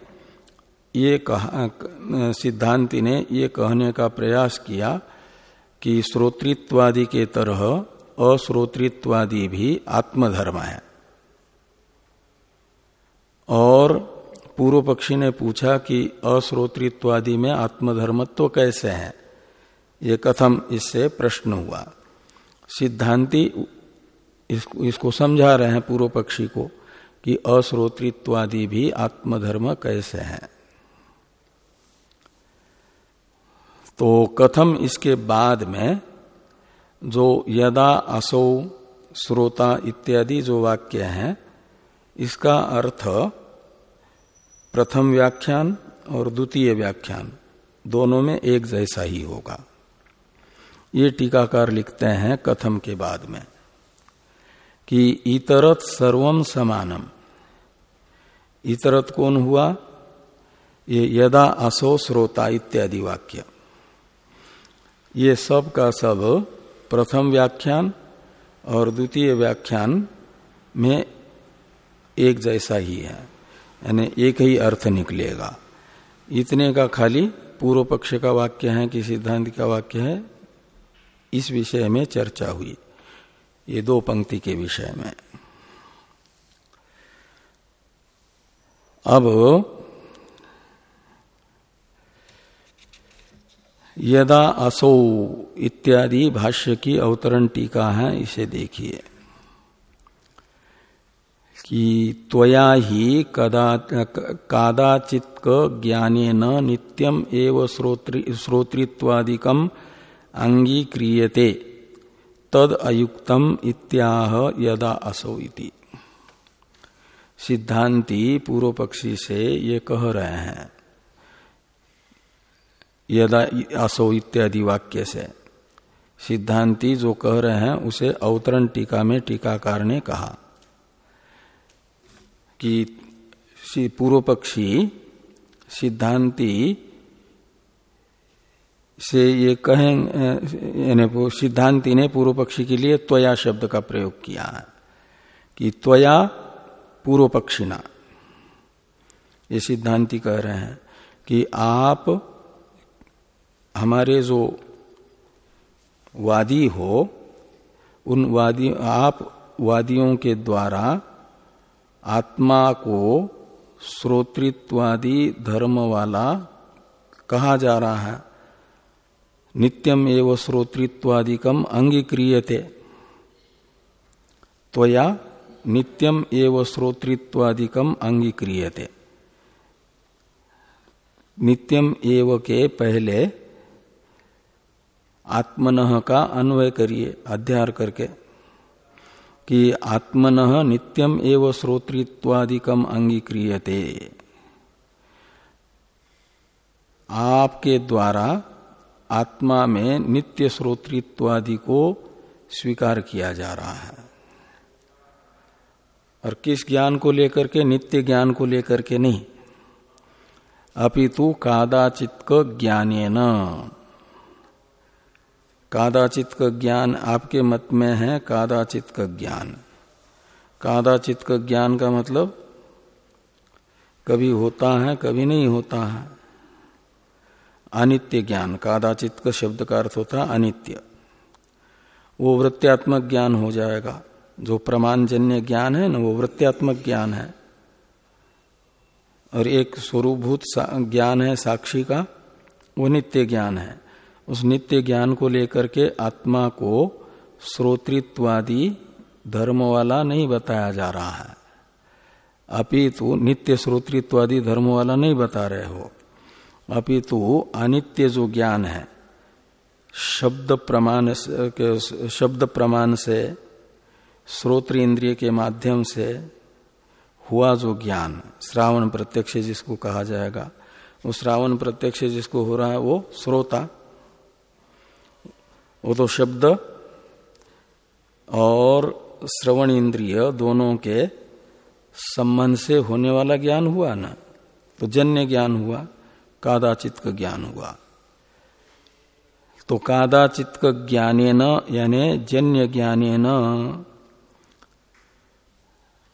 ये कहा सिद्धांति ने ये कहने का प्रयास किया कि श्रोतृत्वादि के तरह अश्रोतृत्वादि भी आत्मधर्म है। और पूर्व पक्षी ने पूछा कि अश्रोतृत्वादि में आत्मधर्मत्व तो कैसे है? ये कथम इससे प्रश्न हुआ। सिद्धांति इसको, समझा रहे हैं पूर्व पक्षी को कि अश्रोतृत्वादि भी आत्मधर्म कैसे है। तो कथम इसके बाद में जो यदा असो, श्रोता इत्यादि जो वाक्य हैं, इसका अर्थ प्रथम व्याख्यान और द्वितीय व्याख्यान, दोनों में एक जैसा ही होगा। ये टीकाकार लिखते हैं कथम के बाद में कि इतरत सर्वम समानम। इतरत कौन हुआ? ये यदा असो, श्रोता इत्यादि वाक्य। ये सब का सब प्रथम व्याख्यान और द्वितीय व्याख्यान में एक जैसा ही है, यानी एक ही अर्थ निकलेगा। इतने का खाली पूर्व पक्ष का वाक्य है कि सिद्धांत का वाक्य है, इस विषय में चर्चा हुई, ये दो पंक्ति के विषय में। अब यदा असो इत्यादि भाष्य की अवतरण टीका है, इसे देखिए। कि त्वया ही कदा कादाचित ज्ञाने न नित्यम एव श्रोतृत्वादिकम अंगीक्रियते, तद अयुक्तम इत्याह यदा असो इति। सिद्धांति पूर्व पक्षी से ये कह रहे हैं। यदा असो इत्यादि वाक्य से। सिद्धांति जो कह रहे हैं, उसे अवतरण टीका में टीकाकार ने कहा कि पूर्व पक्षी सिद्धांति से ये कहें सिद्धांति ने पूर्व पक्षी के लिए त्वया शब्द का प्रयोग किया है कि त्वया पूर्व पक्षिना ये सिद्धांति कह रहे हैं कि आप हमारे जो वादी हो, उन वादी, आप वादियों के द्वारा आत्मा को श्रोतृत्वादि धर्म वाला कहा जा रहा है। नित्यम एवं श्रोतृत्वादिकम अंगीक्रियते। त्वया नित्यम एवं श्रोतृत्वादिकम अंगीक्रियते। नित्यम एव के पहले आत्मन का अन्वय करिए, अध्यार करके, कि आत्मन नित्यम एवं श्रोतृत्वादिकम अंगीक्रियते। आपके द्वारा आत्मा में नित्य श्रोतृत्वादि को स्वीकार किया जा रहा है। और किस ज्ञान को लेकर के? नित्य ज्ञान को लेकर के नहीं। अपितु कादाचित ज्ञान कादाचित का ज्ञान आपके मत में है कादाचित का ज्ञान कादाचित का ज्ञान का मतलब कभी होता है, कभी नहीं होता है। अनित्य ज्ञान कादाचित का शब्द का अर्थ होता है अनित्य। वो वृत्त्यात्मक ज्ञान हो जाएगा। जो प्रमाणजन्य ज्ञान है ना, वो वृत्त्यात्मक ज्ञान है। और एक स्वरूभूत ज्ञान है, साक्षी का, वो नित्य ज्ञान है। उस नित्य ज्ञान को लेकर के आत्मा को श्रोतृत्वादि धर्म वाला नहीं बताया जा रहा है। अपितु नित्य श्रोतृत्वादि धर्म वाला नहीं बता रहे हो। अपितु अनित्य जो ज्ञान है, शब्द प्रमाण शब्द प्रमाण से श्रोत्र इंद्रिय के माध्यम से हुआ जो ज्ञान, श्रावण प्रत्यक्ष जिसको कहा जाएगा, वो श्रावण प्रत्यक्ष जिसको हो रहा है वो श्रोता। वो तो शब्द और श्रवण इंद्रिय दोनों के संबंध से होने वाला ज्ञान हुआ ना? तो जन्य ज्ञान हुआ कादाचित का ज्ञान हुआ। तो कादाचित का ज्ञाने न यानी जन्य ज्ञाने न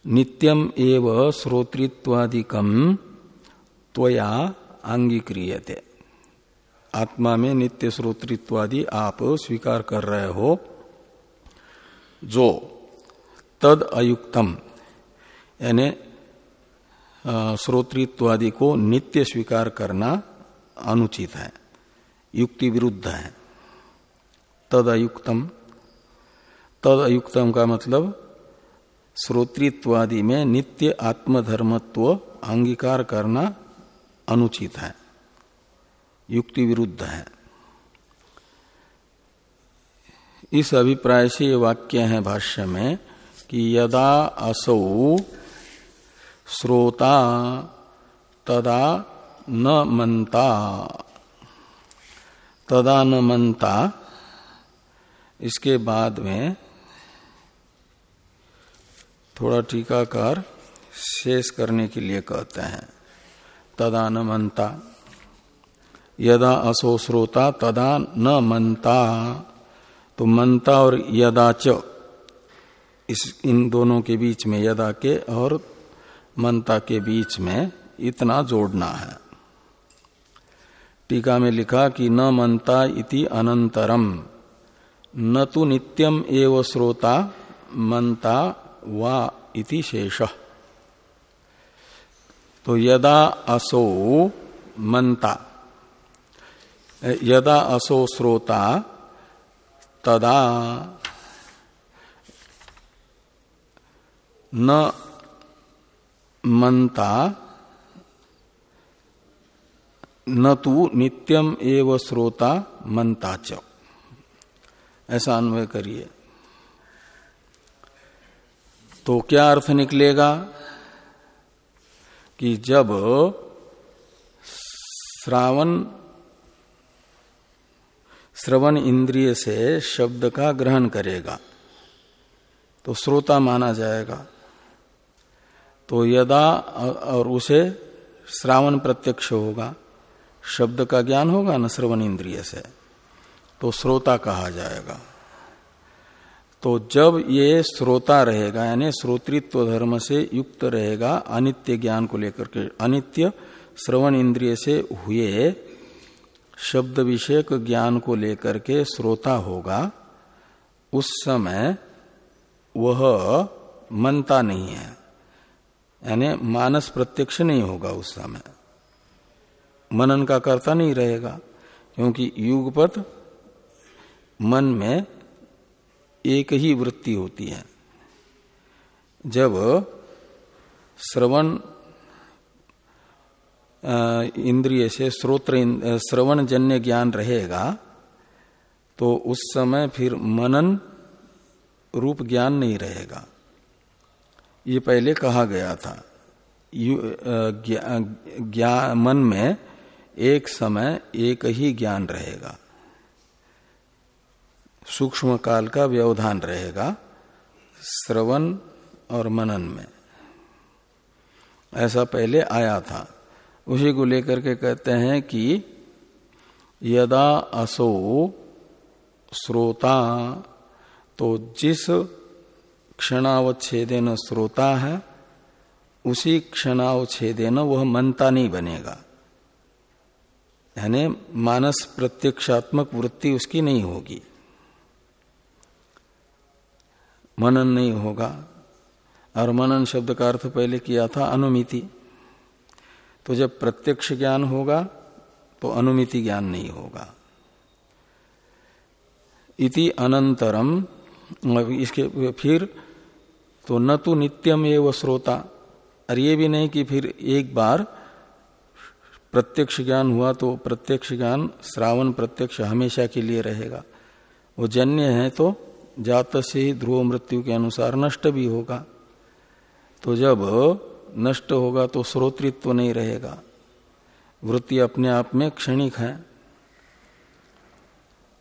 नित्यम एव श्रोतृत्वादिकम त्वया अंगीक्रियते। आत्मा में नित्य श्रोतृत्वादि आप स्वीकार कर रहे हो, जो तद अयुक्तम, यानी श्रोतृत्वादि को नित्य स्वीकार करना अनुचित है, युक्ति विरुद्ध है। तद अयुक्तम तद अयुक्तम का मतलब श्रोतृत्वादि में नित्य आत्मधर्मत्व अंगीकार करना अनुचित है। युक्ति विरुद्ध है। इस अभिप्राय से ये वाक्य है भाष्य में कि यदा असौ श्रोता तदा न मनता तदा न मनता इसके बाद में थोड़ा टीकाकार शेष करने के लिए कहते हैं। तदा न मनता यदा असो श्रोता तदा न मनता। तो मनता और यदा च, इस, इन दोनों के बीच में, यदा के और मनता के बीच में इतना जोड़ना है। टीका में लिखा कि न मनता इति अनंतरम, न तो नित्यम एव श्रोता, मनता वा इति शेष। तो यदा असो, मनता यदा असो श्रोता, तदा न मनता, न तो नित्यम एव श्रोता, मनता च। ऐसा अन्वय करिए। तो क्या अर्थ निकलेगा कि जब श्रावण श्रवण इंद्रिय से शब्द का ग्रहण करेगा तो श्रोता माना जाएगा। तो यदा और उसे श्रावण प्रत्यक्ष होगा, शब्द का ज्ञान होगा न श्रवण इंद्रिय से तो श्रोता कहा जाएगा। तो जब ये श्रोता रहेगा, यानी श्रोतृत्व धर्म से युक्त रहेगा, अनित्य ज्ञान को लेकर के, अनित्य श्रवण इंद्रिय से हुए शब्द विषयक ज्ञान को लेकर के श्रोता होगा, उस समय वह मनता नहीं है। यानी मानस प्रत्यक्ष नहीं होगा उस समय। मनन का कर्ता नहीं रहेगा, क्योंकि युगपत मन में एक ही वृत्ति होती है। जब श्रवण इंद्रिय से श्रोत्र श्रवण जन्य ज्ञान रहेगा तो उस समय फिर मनन रूप ज्ञान नहीं रहेगा। ये पहले कहा गया था। ज्ञान मन में एक समय एक ही ज्ञान रहेगा। सूक्ष्म काल का व्यवधान रहेगा, श्रवण और मनन में। ऐसा पहले आया था। उसी को लेकर के कहते हैं कि यदा असो श्रोता तो जिस क्षणावच्छेदेन श्रोता है, उसी क्षणावच्छेदेन वह मनता नहीं बनेगा। यानी मानस प्रत्यक्षात्मक वृत्ति उसकी नहीं होगी। मनन नहीं होगा। और मनन शब्द का अर्थ पहले किया था अनुमिति। तो जब प्रत्यक्ष ज्ञान होगा तो अनुमिति ज्ञान नहीं होगा। इति अनंतरम इसके फिर तो न तो नित्यम एवं श्रोता। और ये भी नहीं कि फिर एक बार प्रत्यक्ष ज्ञान हुआ तो प्रत्यक्ष ज्ञान, श्रावण प्रत्यक्ष हमेशा के लिए रहेगा। वो जन्य है तो जात से ध्रुव मृत्यु के अनुसार नष्ट भी होगा। तो जब नष्ट होगा तो श्रोतृत्व नहीं रहेगा। वृत्ति अपने आप में क्षणिक है।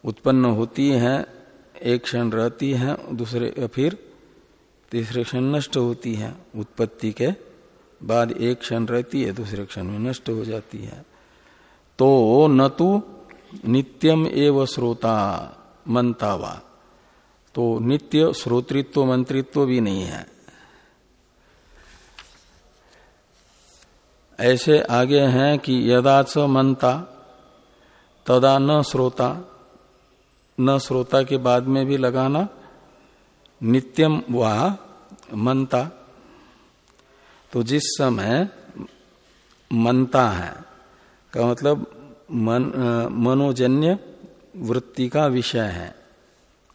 उत्पन्न होती है, एक क्षण रहती है, दूसरे, फिर तीसरे क्षण नष्ट होती है। उत्पत्ति के बाद एक क्षण रहती है, दूसरे क्षण में नष्ट हो जाती है। तो न तो नित्यम एव श्रोता मंतावा। तो नित्य श्रोतृत्व मंत्रित्व भी नहीं है। ऐसे आगे हैं कि यदा च मनता, तदा न श्रोता न श्रोता के बाद में भी लगाना, नित्यम वह मनता। तो जिस समय मनता है, का मतलब मन मनोजन्य वृत्ति का विषय है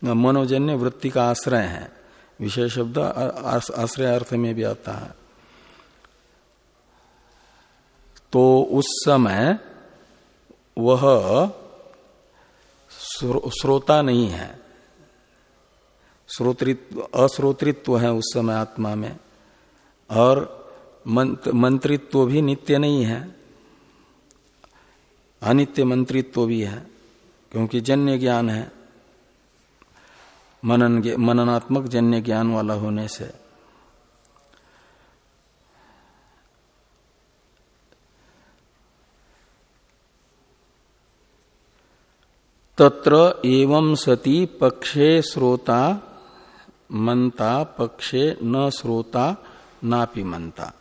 मनोजन्य वृत्ति का आश्रय है, विषय शब्द आश्रय अर्थ में भी आता है। तो उस समय वह श्रोता नहीं है। श्रोतृत्व अश्रोतृत्व है उस समय आत्मा में। और मंत्रित्व भी नित्य नहीं है। अनित्य मंत्रित्व भी है, क्योंकि जन्य ज्ञान है। मनन, मननात्मक जन्य ज्ञान वाला होने से। तत्र एवं सती पक्षे श्रोता मनता पक्षे न श्रोता, नापि मनता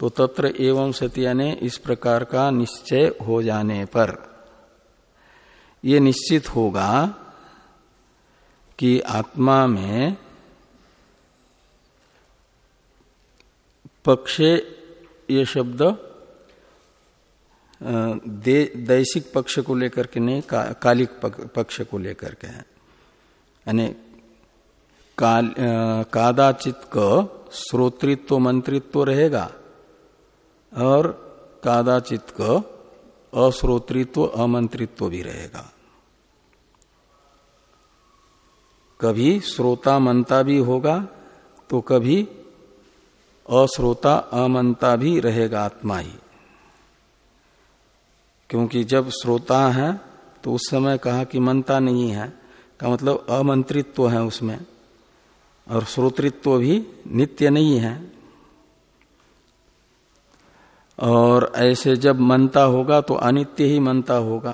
तो तत्र एवं सती यानी इस प्रकार का निश्चय हो जाने पर ये निश्चित होगा कि आत्मा में पक्षे ये शब्द दैसिक पक्ष को लेकर के नहीं का, कालिक पक्ष को लेकर के है। यानी काल, कादाचित का श्रोतृत्व मंत्रित्व रहेगा और कादाचित का अश्रोतृत्व अमंत्रित्व भी रहेगा। कभी श्रोता मंता भी होगा तो कभी अश्रोता अमंता भी रहेगा आत्मा ही। क्योंकि जब श्रोता है तो उस समय कहा कि मनता नहीं है, का मतलब अमंत्रित्व है उसमें, और श्रोतृत्व भी नित्य नहीं है। और ऐसे जब मनता होगा तो अनित्य ही मनता होगा।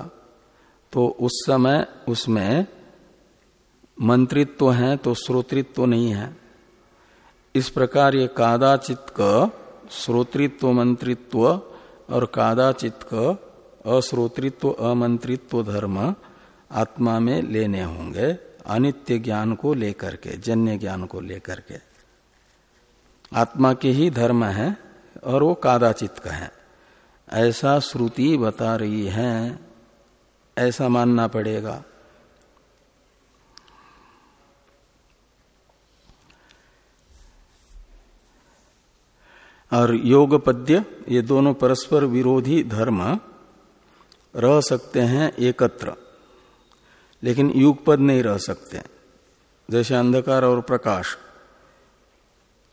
तो उस समय उसमें मंत्रित्व है तो श्रोतृत्व नहीं है। इस प्रकार ये कादाचित का श्रोतृत्व, मंत्रित्व और कादाचित का अश्रोतृत्व, अमंत्रित्व धर्म आत्मा में लेने होंगे, अनित्य ज्ञान को लेकर के, जन्य ज्ञान को लेकर के। आत्मा के ही धर्म है और वो कादाचित का है ऐसा श्रुति बता रही है, ऐसा मानना पड़ेगा। और योग पद्य ये दोनों परस्पर विरोधी धर्म रह सकते हैं एकत्र, लेकिन युगपद नहीं रह सकते। जैसे अंधकार और प्रकाश,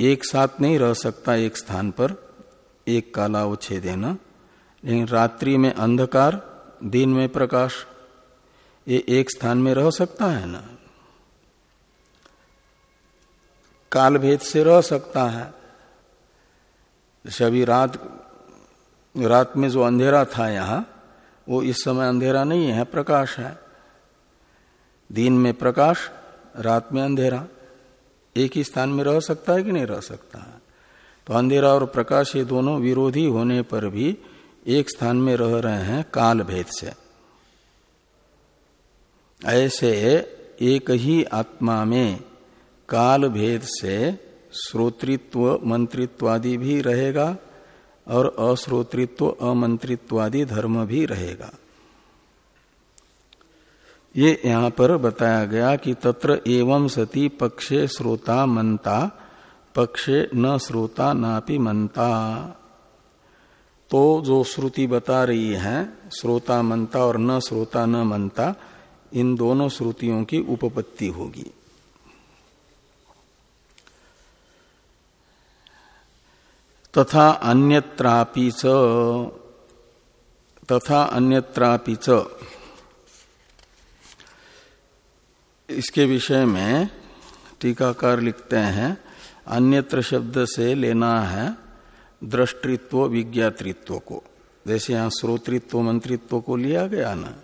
एक साथ नहीं रह सकता एक स्थान पर, एक काला देना लेकिन रात्रि में अंधकार, दिन में प्रकाश, ये एक स्थान में रह सकता है ना? काल भेद से रह सकता है। जैसे अभी रात रात में जो अंधेरा था यहाँ वो इस समय अंधेरा नहीं है, प्रकाश है। दिन में प्रकाश, रात में अंधेरा। एक ही स्थान में रह सकता है कि नहीं रह सकता है? तो अंधेरा और प्रकाश ये दोनों विरोधी होने पर भी एक स्थान में रह रहे हैं काल भेद से। ऐसे एक ही आत्मा में काल भेद से श्रोतृत्व मंत्रित्वादि भी रहेगा। और अश्रोतृत्व, अमंत्रित्वादि धर्म भी रहेगा। ये यहाँ पर बताया गया कि तत्र एवं सती पक्षे श्रोता मनता पक्षे न श्रोता नापि मनता तो जो श्रुति बता रही है, श्रोता मनता और न श्रोता न मनता इन दोनों श्रुतियों की उपपत्ति होगी। तथा अन्यत्रापि च। तथा अन्यत्रापि च। इसके विषय में टीकाकार लिखते हैं, अन्यत्र शब्द से लेना है दृष्टित्व, विज्ञातृत्व को। जैसे यहाँ श्रोतृत्व, मंत्रित्व को लिया गया ना।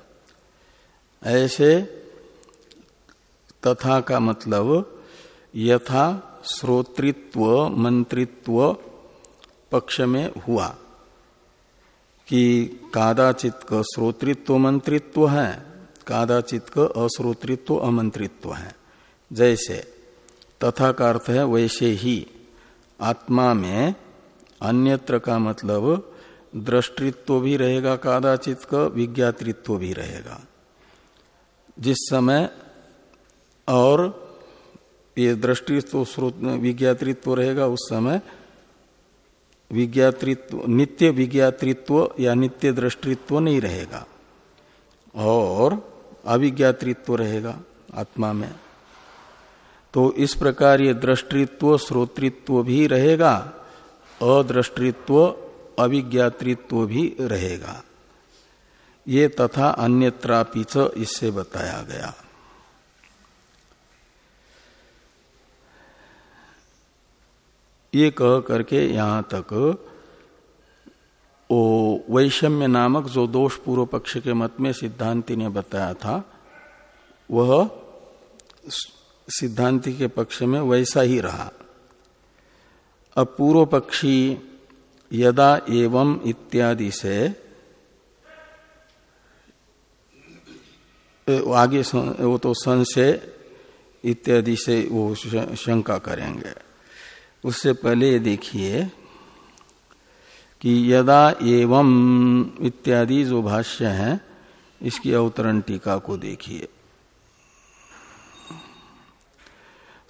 ऐसे तथा का मतलब यथा, श्रोतृत्व, मंत्रित्व पक्ष में हुआ कि कादाचित का श्रोतृत्व मंत्रित्व है कादाचित का अश्रोतृत्व अमंत्रित्व है। जैसे तथा का अर्थ है वैसे ही आत्मा में अन्यत्र का मतलब दृष्टित्व भी रहेगा कादाचित का विज्ञातृत्व भी रहेगा। जिस समय और ये दृष्टित्व विज्ञातृत्व रहेगा, उस समय विज्ञातृत्व, नित्य विज्ञातृत्व या नित्य दृष्टित्व नहीं रहेगा। और अविज्ञातृत्व रहेगा आत्मा में। तो इस प्रकार ये दृष्टित्व, श्रोतृत्व भी रहेगा, अदृष्टित्व, अविज्ञातृत्व भी रहेगा। ये तथा अन्यत्रापिच इससे बताया गया। ये कह करके यहाँ तक, ओ वैषम्य नामक जो दोष पूर्व पक्ष के मत में सिद्धांति ने बताया था, वह सिद्धांति के पक्ष में वैसा ही रहा। अब पूर्व पक्षी यदा एवं इत्यादि से आगे वो तो संशय इत्यादि से वो शंका करेंगे। उससे पहले देखिए कि यदा एवं इत्यादि जो भाष्य है, इसकी अवतरण टीका को देखिए।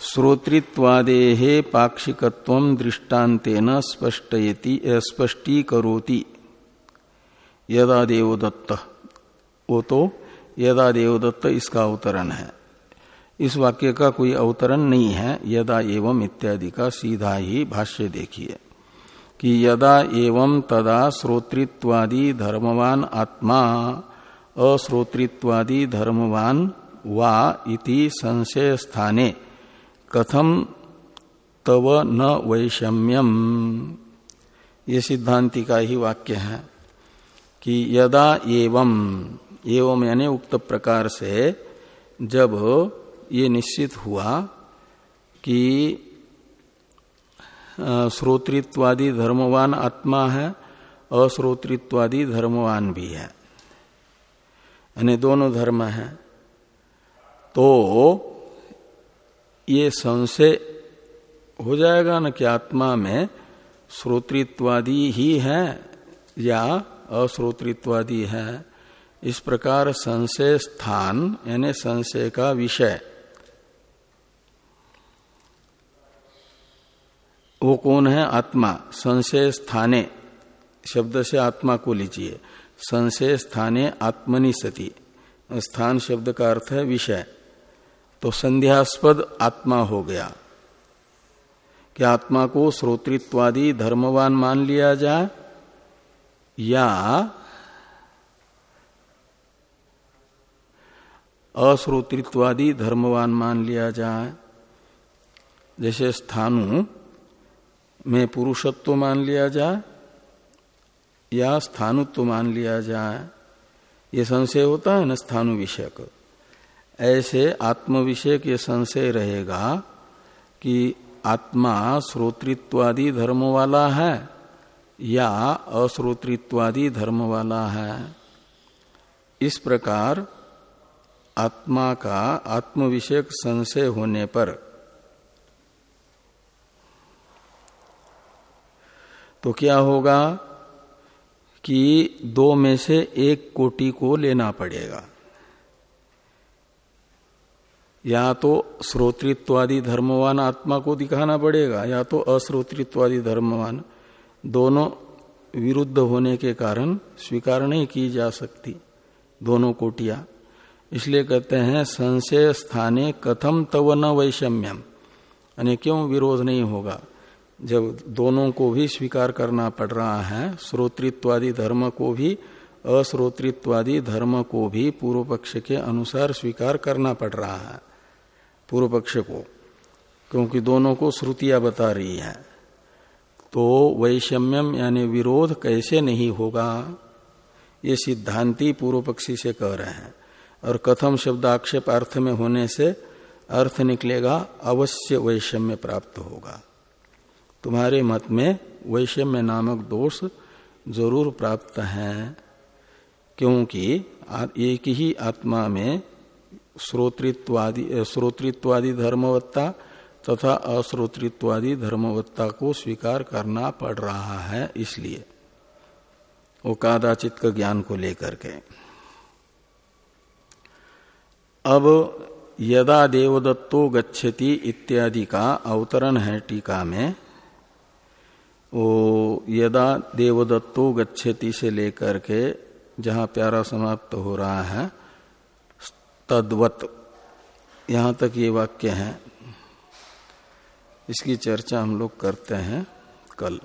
श्रोतृत्वादे पाक्षिकत्व दृष्टान्तेन स्पष्टयति स्पष्टीकरोति। यदा देवदत्त, वो तो यदा देवदत्त इसका अवतरण है। इस वाक्य का कोई अवतरण नहीं है। यदा एवं इत्यादि का सीधा ही भाष्य देखिए कि यदा एवं तदा श्रोतृत्वादि धर्मवान आत्मा, अश्रोतृत्वादि धर्मवान वा इति संशय स्थाने कथम तव न वैषम्यम। ये सिद्धांति का ही वाक्य है कि यदा एवं एवं यानी उक्त प्रकार से जब ये निश्चित हुआ कि श्रोतृत्वादि धर्मवान आत्मा है, अश्रोतृत्वादि धर्मवान भी है। यानी दोनों धर्म है। तो ये संशय हो जाएगा ना कि आत्मा में श्रोतृत्वादि ही है या अश्रोतृत्वादि है। इस प्रकार संशय स्थान, यानी संशय का विषय। वो कौन है? आत्मा। संशय स्थाने। शब्द से आत्मा को लीजिए। संशय स्थाने आत्मनि सती। स्थान शब्द का अर्थ है विषय। तो संध्यास्पद आत्मा हो गया। कि आत्मा को श्रोतृत्वादि धर्मवान मान लिया जाए? या अश्रोतृत्वादि धर्मवान मान लिया जाए? जैसे स्थानु में पुरुषत्व मान लिया जाए या स्थानुत्व मान लिया जाए, ये संशय होता है न स्थानु विषयक। ऐसे आत्म विषयक ये संशय रहेगा कि आत्मा श्रोतृत्वादि धर्म वाला है या अश्रोतृत्वादि धर्म वाला है। इस प्रकार आत्मा का आत्म विषयक संशय होने पर तो क्या होगा कि दो में से एक कोटि को लेना पड़ेगा। या तो श्रोतृत्वादि धर्मवान आत्मा को दिखाना पड़ेगा, या तो अश्रोतृत्वादि धर्मवान दोनों विरुद्ध होने के कारण स्वीकार नहीं की जा सकती, दोनों कोटिया। इसलिए कहते हैं, संशय स्थाने कथम तव न वैषम्यम। यानी क्यों विरोध नहीं होगा? जब दोनों को भी स्वीकार करना पड़ रहा है, श्रोतृत्वादि धर्म को भी, अश्रोतृत्वादि धर्म को भी पूर्व पक्ष के अनुसार स्वीकार करना पड़ रहा है, पूर्व पक्ष को, क्योंकि दोनों को श्रुतियाँ बता रही है। तो वैषम्यम यानी विरोध कैसे नहीं होगा? ये सिद्धांति पूर्व पक्षी से कह रहे हैं। और कथम शब्द आक्षेप अर्थ में होने से अर्थ निकलेगा, अवश्य वैषम्य प्राप्त होगा। तुम्हारे मत में वैषम्य नामक दोष ज़रूर प्राप्त है, क्योंकि एक ही आत्मा में श्रोतृत्वादि धर्मवत्ता तथा अश्रोतृत्वादि धर्मवत्ता को स्वीकार करना पड़ रहा है, इसलिए। वो कादाचित का ज्ञान को लेकर के। अब यदा देवदत्तो गच्छति इत्यादि का अवतरण है टीका में वो यदा देवदत्तो गच्छति से लेकर के जहाँ प्यारा समाप्त हो रहा है, तद्वत, यहाँ तक ये वाक्य है। इसकी चर्चा हम लोग करते हैं कल।